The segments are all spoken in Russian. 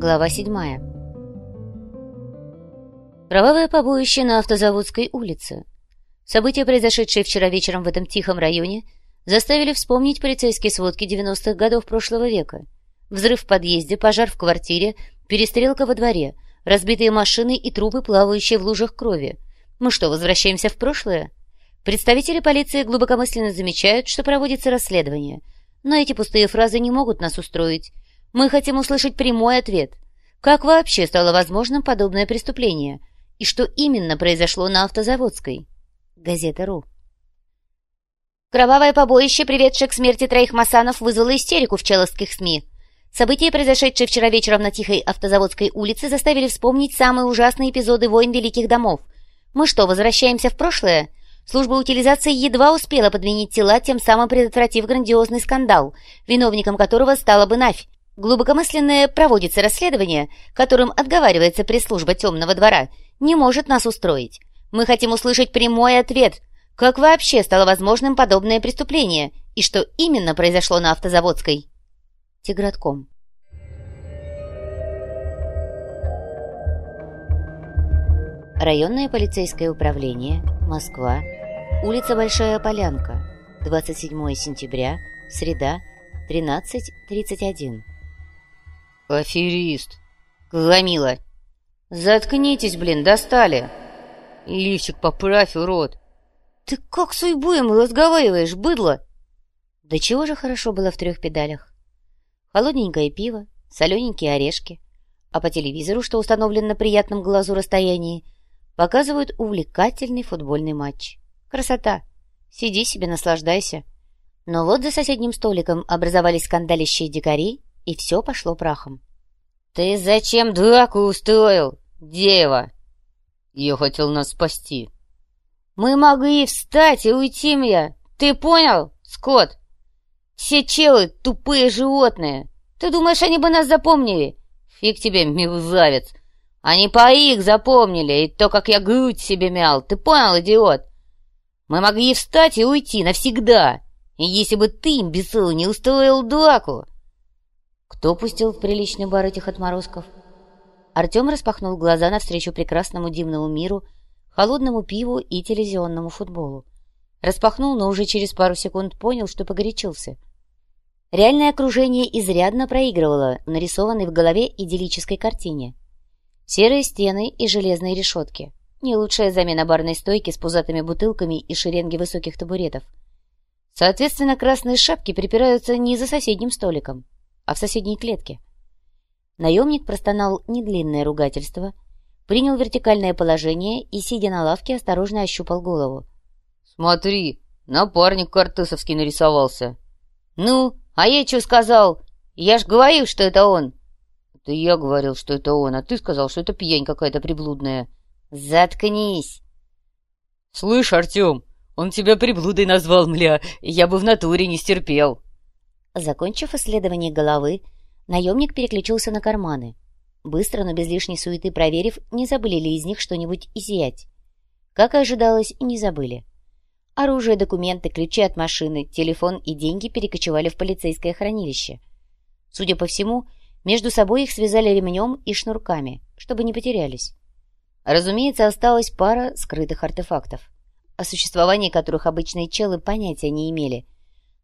Глава 7 Кровавое побоище на Автозаводской улице. События, произошедшие вчера вечером в этом тихом районе, заставили вспомнить полицейские сводки 90-х годов прошлого века. Взрыв в подъезде, пожар в квартире, перестрелка во дворе, разбитые машины и трупы, плавающие в лужах крови. Мы что, возвращаемся в прошлое? Представители полиции глубокомысленно замечают, что проводится расследование. Но эти пустые фразы не могут нас устроить. Мы хотим услышать прямой ответ. Как вообще стало возможным подобное преступление? И что именно произошло на Автозаводской? Газета «Ру». Кровавое побоище, приведшее к смерти троих масанов, вызвало истерику в человских СМИ. События, произошедшие вчера вечером на Тихой Автозаводской улице, заставили вспомнить самые ужасные эпизоды войн Великих домов. Мы что, возвращаемся в прошлое? Служба утилизации едва успела подменить тела, тем самым предотвратив грандиозный скандал, виновником которого стала бы Навь. Глубокомысленное проводится расследование, которым отговаривается пресс-служба темного двора, не может нас устроить. Мы хотим услышать прямой ответ, как вообще стало возможным подобное преступление и что именно произошло на Автозаводской. Тигратком. Районное полицейское управление, Москва, улица Большая Полянка, 27 сентября, среда, 13.31. «Аферист!» «Гламила!» «Заткнитесь, блин, достали!» «Лифчик поправь, урод!» «Ты как с уйбуем разговариваешь, быдло?» Да чего же хорошо было в трех педалях. Холодненькое пиво, солененькие орешки, а по телевизору, что установлен на приятном глазу расстоянии, показывают увлекательный футбольный матч. Красота! Сиди себе, наслаждайся. Но вот за соседним столиком образовались скандалищие дикари, и все пошло прахом. «Ты зачем драку устроил, дева?» «Я хотел нас спасти». «Мы могли встать и уйти, мне. Ты понял, Скотт? Все челы — тупые животные. Ты думаешь, они бы нас запомнили? Фиг тебе, мерзавец. Они по их запомнили, и то, как я грудь себе мял. Ты понял, идиот? Мы могли встать и уйти навсегда. И если бы ты, имбецил, не устроил драку... Кто пустил в приличный бар этих отморозков? Артем распахнул глаза навстречу прекрасному дивному миру, холодному пиву и телевизионному футболу. Распахнул, но уже через пару секунд понял, что погорячился. Реальное окружение изрядно проигрывало нарисованной в голове идиллической картине. Серые стены и железные решетки. Не лучшая замена барной стойки с пузатыми бутылками и шеренги высоких табуретов. Соответственно, красные шапки припираются не за соседним столиком, а в соседней клетке. Наемник простонал недлинное ругательство, принял вертикальное положение и, сидя на лавке, осторожно ощупал голову. «Смотри, напарник картысовский нарисовался». «Ну, а я что сказал? Я ж говорил, что это он». «Это я говорил, что это он, а ты сказал, что это пьянь какая-то приблудная». «Заткнись!» «Слышь, Артем, он тебя приблудой назвал, мля, я бы в натуре не стерпел». Закончив исследование головы, наемник переключился на карманы. Быстро, но без лишней суеты проверив, не забыли ли из них что-нибудь изъять. Как и ожидалось, не забыли. Оружие, документы, ключи от машины, телефон и деньги перекочевали в полицейское хранилище. Судя по всему, между собой их связали ремнем и шнурками, чтобы не потерялись. Разумеется, осталась пара скрытых артефактов, о существовании которых обычные челы понятия не имели,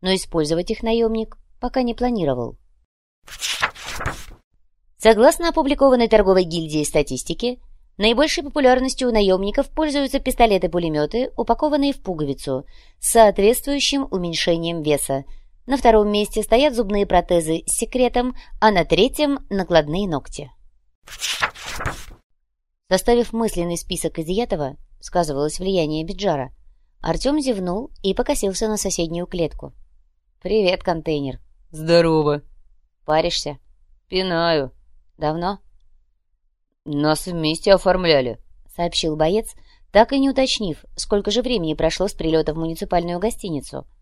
но использовать их наемник пока не планировал. Согласно опубликованной торговой гильдии статистике, наибольшей популярностью у наемников пользуются пистолеты-пулеметы, упакованные в пуговицу, с соответствующим уменьшением веса – на втором месте стоят зубные протезы с секретом, а на третьем — накладные ногти. Составив мысленный список изъятого, сказывалось влияние Биджара, Артем зевнул и покосился на соседнюю клетку. «Привет, контейнер». «Здорово». «Паришься?» «Пинаю». «Давно?» «Нас вместе оформляли», — сообщил боец, так и не уточнив, сколько же времени прошло с прилета в муниципальную гостиницу —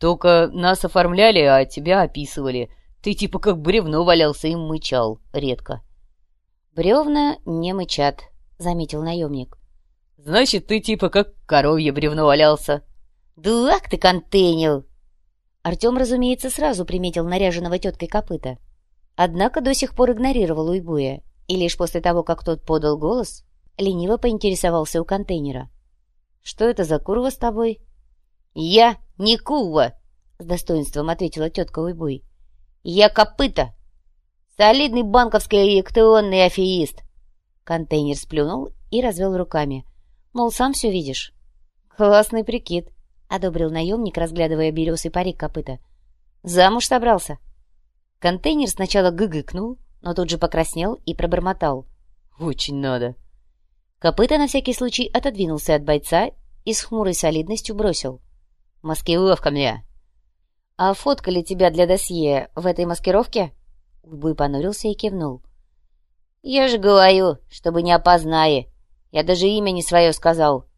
только нас оформляли, а тебя описывали. Ты типа как бревно валялся и мычал редко. «Бревна не мычат», — заметил наемник. «Значит, ты типа как коровье бревно валялся». «Дурак ты, контейнер!» Артем, разумеется, сразу приметил наряженного теткой копыта. Однако до сих пор игнорировал Уйбуя, и лишь после того, как тот подал голос, лениво поинтересовался у контейнера. «Что это за курва с тобой?» «Я не кува!» — с достоинством ответила тетка Уйбуй. «Я копыта! Солидный банковский электронный афеист!» Контейнер сплюнул и развел руками. Мол, сам все видишь. «Классный прикид», — одобрил наемник, разглядывая белесый парик копыта. «Замуж собрался?» Контейнер сначала гыгыкнул, но тут же покраснел и пробормотал. «Очень надо». Копыта на всякий случай отодвинулся от бойца и с хмурой солидностью бросил. «Маскировка мне!» «А фотка ли тебя для досье в этой маскировке?» Уйбуй понурился и кивнул. «Я же говорю, чтобы не опознали. Я даже имя не свое сказал».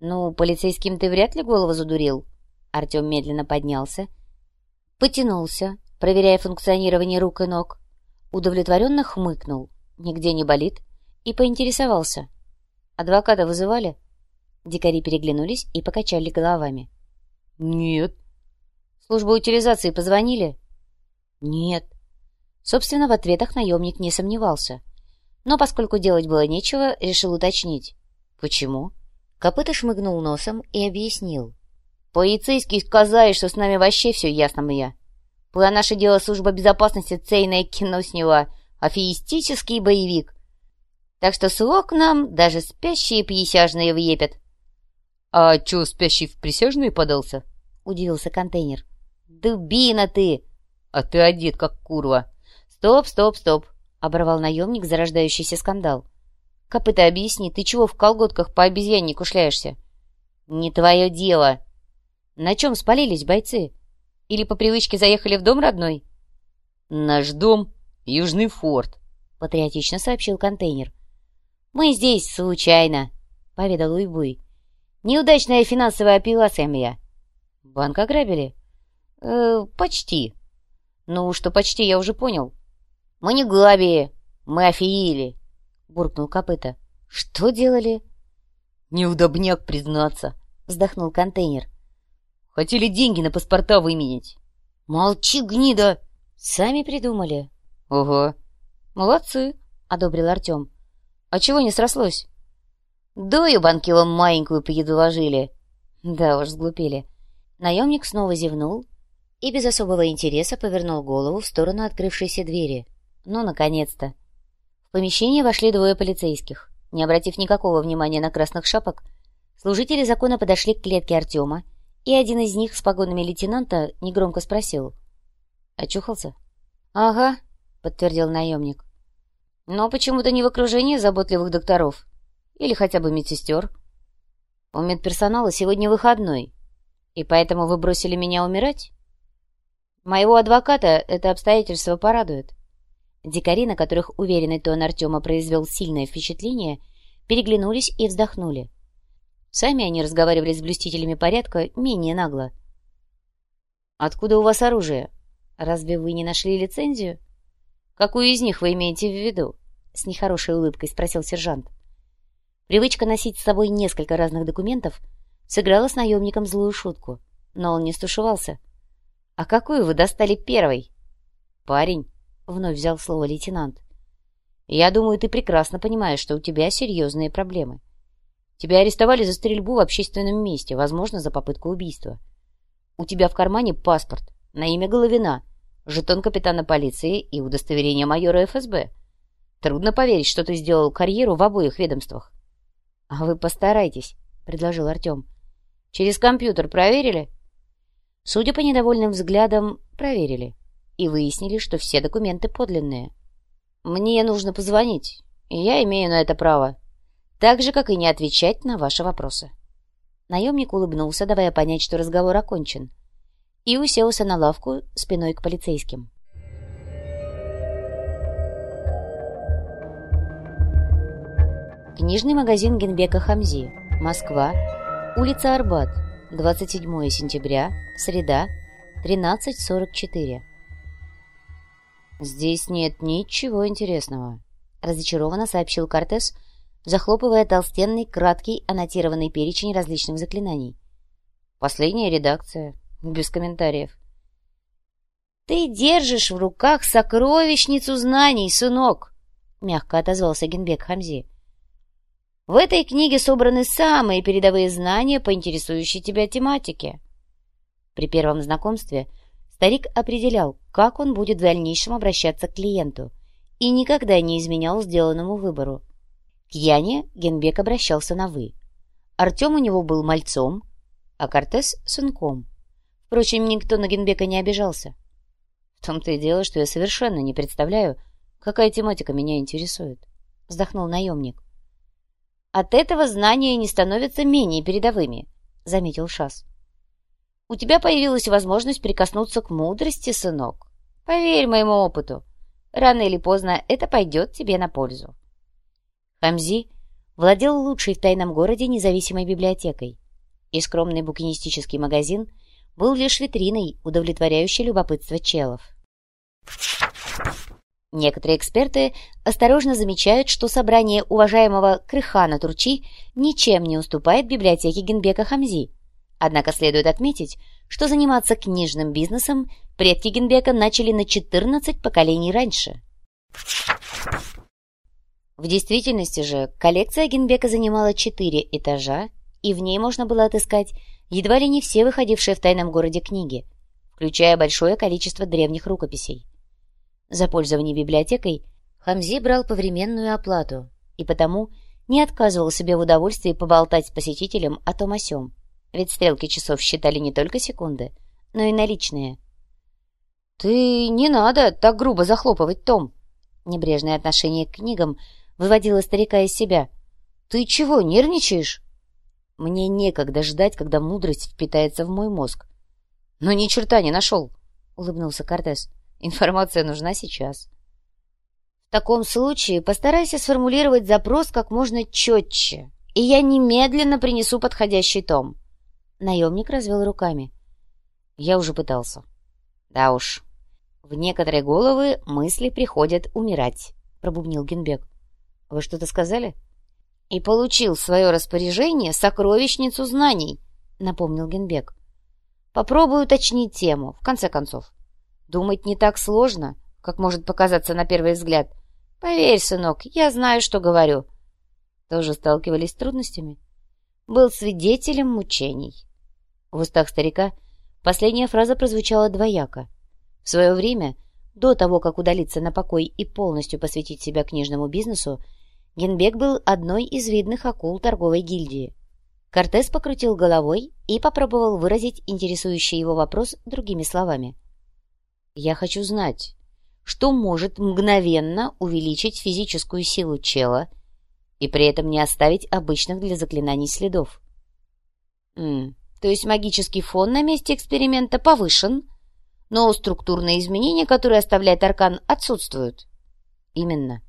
«Ну, полицейским ты вряд ли голову задурил?» Артем медленно поднялся, потянулся, проверяя функционирование рук и ног, удовлетворенно хмыкнул, нигде не болит, и поинтересовался. «Адвоката вызывали?» Дикари переглянулись и покачали головами. «Нет». «Служба утилизации позвонили?» «Нет». Собственно, в ответах наемник не сомневался. Но поскольку делать было нечего, решил уточнить. «Почему?» Копыта шмыгнул носом и объяснил. «Полицейские сказали, что с нами вообще все ясно, мне. Про наше дело служба безопасности цейное кино сняла, афеистический боевик. Так что срок нам даже спящие присяжные въепят». «А чё, спящий в присяжные подался?» — удивился контейнер. «Дубина ты!» «А ты одет, как курва!» «Стоп, стоп, стоп!» — оборвал наемник зарождающийся скандал. «Копыта, объясни, ты чего в колготках по обезьяннику шляешься?» «Не твое дело!» «На чем спалились бойцы? Или по привычке заехали в дом родной?» «Наш дом — Южный форт», — патриотично сообщил контейнер. «Мы здесь случайно», — поведал Уйбуй. «Неудачная финансовая операция моя». «Банк ограбили?» «Э, «Почти». «Ну, что почти, я уже понял». «Мы не грабили, мы офиили», — буркнул копыта. «Что делали?» «Неудобняк, признаться», — вздохнул контейнер. «Хотели деньги на паспорта выменить». «Молчи, гнида!» «Сами придумали». «Ого». «Молодцы», — одобрил Артем. «А чего не срослось?» «Дою банкилом маленькую предоложили». «Да уж, сглупили». Наемник снова зевнул и без особого интереса повернул голову в сторону открывшейся двери. Ну, наконец-то. В помещение вошли двое полицейских. Не обратив никакого внимания на красных шапок, служители закона подошли к клетке Артема, и один из них с погонами лейтенанта негромко спросил. «Очухался?» «Ага», — подтвердил наемник. «Но почему-то не в окружении заботливых докторов. Или хотя бы медсестер. У медперсонала сегодня выходной, и поэтому вы бросили меня умирать? Моего адвоката это обстоятельство порадует». Дикари, на которых уверенный тон Артема произвел сильное впечатление, переглянулись и вздохнули. Сами они разговаривали с блюстителями порядка менее нагло. «Откуда у вас оружие? Разве вы не нашли лицензию?» «Какую из них вы имеете в виду?» — с нехорошей улыбкой спросил сержант. Привычка носить с собой несколько разных документов сыграла с наемником злую шутку, но он не стушевался. «А какую вы достали первой?» «Парень», вновь взял слово лейтенант. «Я думаю, ты прекрасно понимаешь, что у тебя серьезные проблемы. Тебя арестовали за стрельбу в общественном месте, возможно, за попытку убийства. У тебя в кармане паспорт на имя Головина, жетон капитана полиции и удостоверение майора ФСБ. Трудно поверить, что ты сделал карьеру в обоих ведомствах». «А вы постарайтесь», — предложил Артем. «Через компьютер проверили?» Судя по недовольным взглядам, проверили и выяснили, что все документы подлинные. Мне нужно позвонить, и я имею на это право, так же, как и не отвечать на ваши вопросы. Наемник улыбнулся, давая понять, что разговор окончен, и уселся на лавку спиной к полицейским. Книжный магазин Генбека Хамзи, Москва, улица Арбат, 27 сентября, среда, 13.44. «Здесь нет ничего интересного», — разочарованно сообщил Кортес, захлопывая толстенный, краткий, аннотированный перечень различных заклинаний. «Последняя редакция, без комментариев». «Ты держишь в руках сокровищницу знаний, сынок!» — мягко отозвался Генбек Хамзи. «В этой книге собраны самые передовые знания по интересующей тебя тематике». При первом знакомстве старик определял, как он будет в дальнейшем обращаться к клиенту, и никогда не изменял сделанному выбору. К Яне Генбек обращался на «вы». Артем у него был мальцом, а Кортес — сынком. Впрочем, никто на Генбека не обижался. В том-то и дело, что я совершенно не представляю, какая тематика меня интересует. Вздохнул наемник. От этого знания не становятся менее передовыми, заметил Шас. У тебя появилась возможность прикоснуться к мудрости, сынок. Поверь моему опыту, рано или поздно это пойдет тебе на пользу. Хамзи владел лучшей в тайном городе независимой библиотекой, и скромный букинистический магазин – был лишь витриной, удовлетворяющей любопытство челов. Некоторые эксперты осторожно замечают, что собрание уважаемого Крыхана Турчи ничем не уступает библиотеке Генбека Хамзи. Однако следует отметить, что заниматься книжным бизнесом предки Генбека начали на 14 поколений раньше. В действительности же коллекция Генбека занимала 4 этажа, и в ней можно было отыскать едва ли не все выходившие в тайном городе книги, включая большое количество древних рукописей. За пользование библиотекой Хамзи брал повременную оплату и потому не отказывал себе в удовольствии поболтать с посетителем о том о сём, ведь стрелки часов считали не только секунды, но и наличные. «Ты не надо так грубо захлопывать том!» Небрежное отношение к книгам выводило старика из себя. «Ты чего, нервничаешь?» Мне некогда ждать, когда мудрость впитается в мой мозг. Но ни черта не нашел, — улыбнулся Кортес. Информация нужна сейчас. В таком случае постарайся сформулировать запрос как можно четче, и я немедленно принесу подходящий том. Наемник развел руками. Я уже пытался. Да уж, в некоторые головы мысли приходят умирать, пробубнил Генбек. Вы что-то сказали? — и получил в свое распоряжение сокровищницу знаний, напомнил Генбек. Попробую уточнить тему, в конце концов. Думать не так сложно, как может показаться на первый взгляд. Поверь, сынок, я знаю, что говорю. Тоже сталкивались с трудностями? Был свидетелем мучений. В устах старика последняя фраза прозвучала двояко. В свое время, до того, как удалиться на покой и полностью посвятить себя книжному бизнесу, Генбек был одной из видных акул торговой гильдии. Кортес покрутил головой и попробовал выразить интересующий его вопрос другими словами. «Я хочу знать, что может мгновенно увеличить физическую силу чела и при этом не оставить обычных для заклинаний следов?» М «То есть магический фон на месте эксперимента повышен, но структурные изменения, которые оставляет аркан, отсутствуют?» «Именно».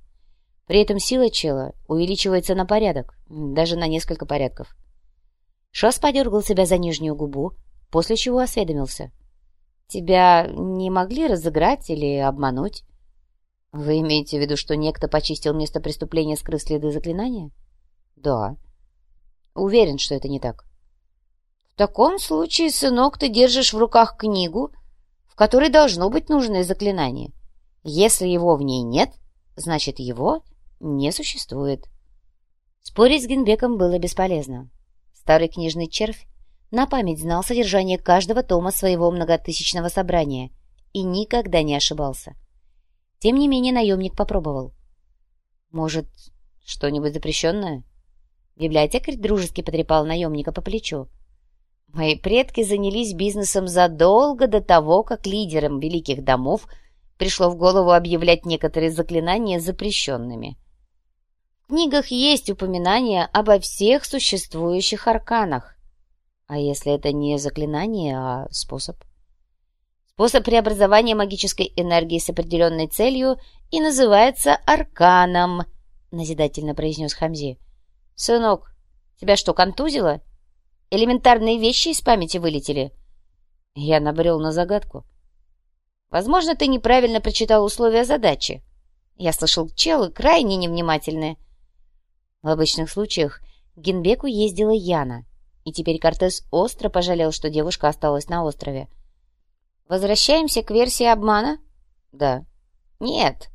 При этом сила чела увеличивается на порядок, даже на несколько порядков. Шос подергал себя за нижнюю губу, после чего осведомился. «Тебя не могли разыграть или обмануть?» «Вы имеете в виду, что некто почистил место преступления, скрыв следы заклинания?» «Да». «Уверен, что это не так». «В таком случае, сынок, ты держишь в руках книгу, в которой должно быть нужное заклинание. Если его в ней нет, значит, его не существует. Спорить с Генбеком было бесполезно. Старый книжный червь на память знал содержание каждого тома своего многотысячного собрания и никогда не ошибался. Тем не менее наемник попробовал. «Может, что-нибудь запрещенное?» Библиотекарь дружески потрепал наемника по плечу. «Мои предки занялись бизнесом задолго до того, как лидерам великих домов пришло в голову объявлять некоторые заклинания запрещенными книгах есть упоминание обо всех существующих арканах. А если это не заклинание, а способ? Способ преобразования магической энергии с определенной целью и называется арканом, назидательно произнес Хамзи. Сынок, тебя что, контузило? Элементарные вещи из памяти вылетели? Я набрел на загадку. Возможно, ты неправильно прочитал условия задачи. Я слышал, челы крайне невнимательные. В обычных случаях к Генбеку ездила Яна, и теперь Кортес остро пожалел, что девушка осталась на острове. Возвращаемся к версии обмана? Да. Нет.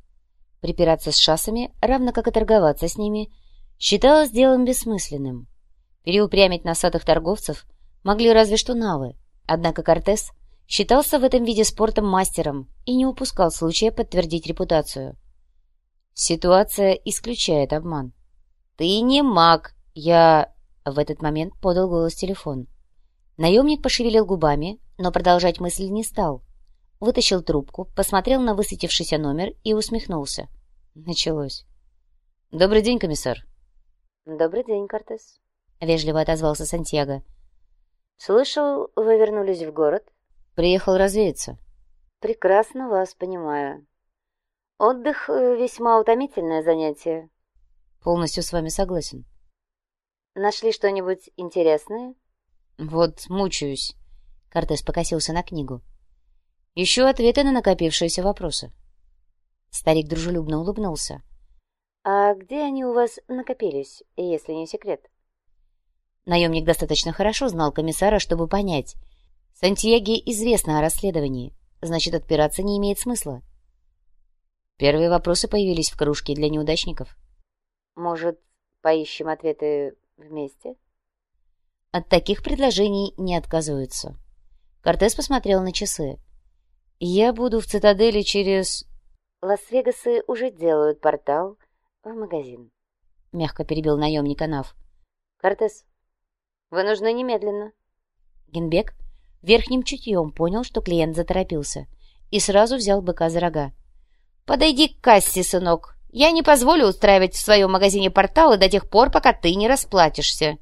Припираться с шассами, равно как и торговаться с ними, считалось делом бессмысленным. Переупрямить носатых торговцев могли разве что навы, однако Кортес считался в этом виде спорта мастером и не упускал случая подтвердить репутацию. Ситуация исключает обман. «Ты не маг, я...» В этот момент подал голос телефон. Наемник пошевелил губами, но продолжать мысль не стал. Вытащил трубку, посмотрел на высветившийся номер и усмехнулся. Началось. «Добрый день, комиссар». «Добрый день, Кортес», — вежливо отозвался Сантьяго. «Слышал, вы вернулись в город?» «Приехал развеяться». «Прекрасно вас понимаю. Отдых весьма утомительное занятие». «Полностью с вами согласен». «Нашли что-нибудь интересное?» «Вот мучаюсь». Кортес покосился на книгу. «Ищу ответы на накопившиеся вопросы». Старик дружелюбно улыбнулся. «А где они у вас накопились, если не секрет?» Наемник достаточно хорошо знал комиссара, чтобы понять. Сантьяге известно о расследовании, значит, отпираться не имеет смысла. Первые вопросы появились в кружке для неудачников. «Может, поищем ответы вместе?» От таких предложений не отказываются. Кортес посмотрел на часы. «Я буду в цитадели через...» «Лас-Вегасы уже делают портал в магазин», — мягко перебил наемник Анав. «Кортес, вы нужны немедленно». Генбек верхним чутьем понял, что клиент заторопился, и сразу взял быка за рога. «Подойди к кассе, сынок. Я не позволю устраивать в своем магазине порталы до тех пор, пока ты не расплатишься».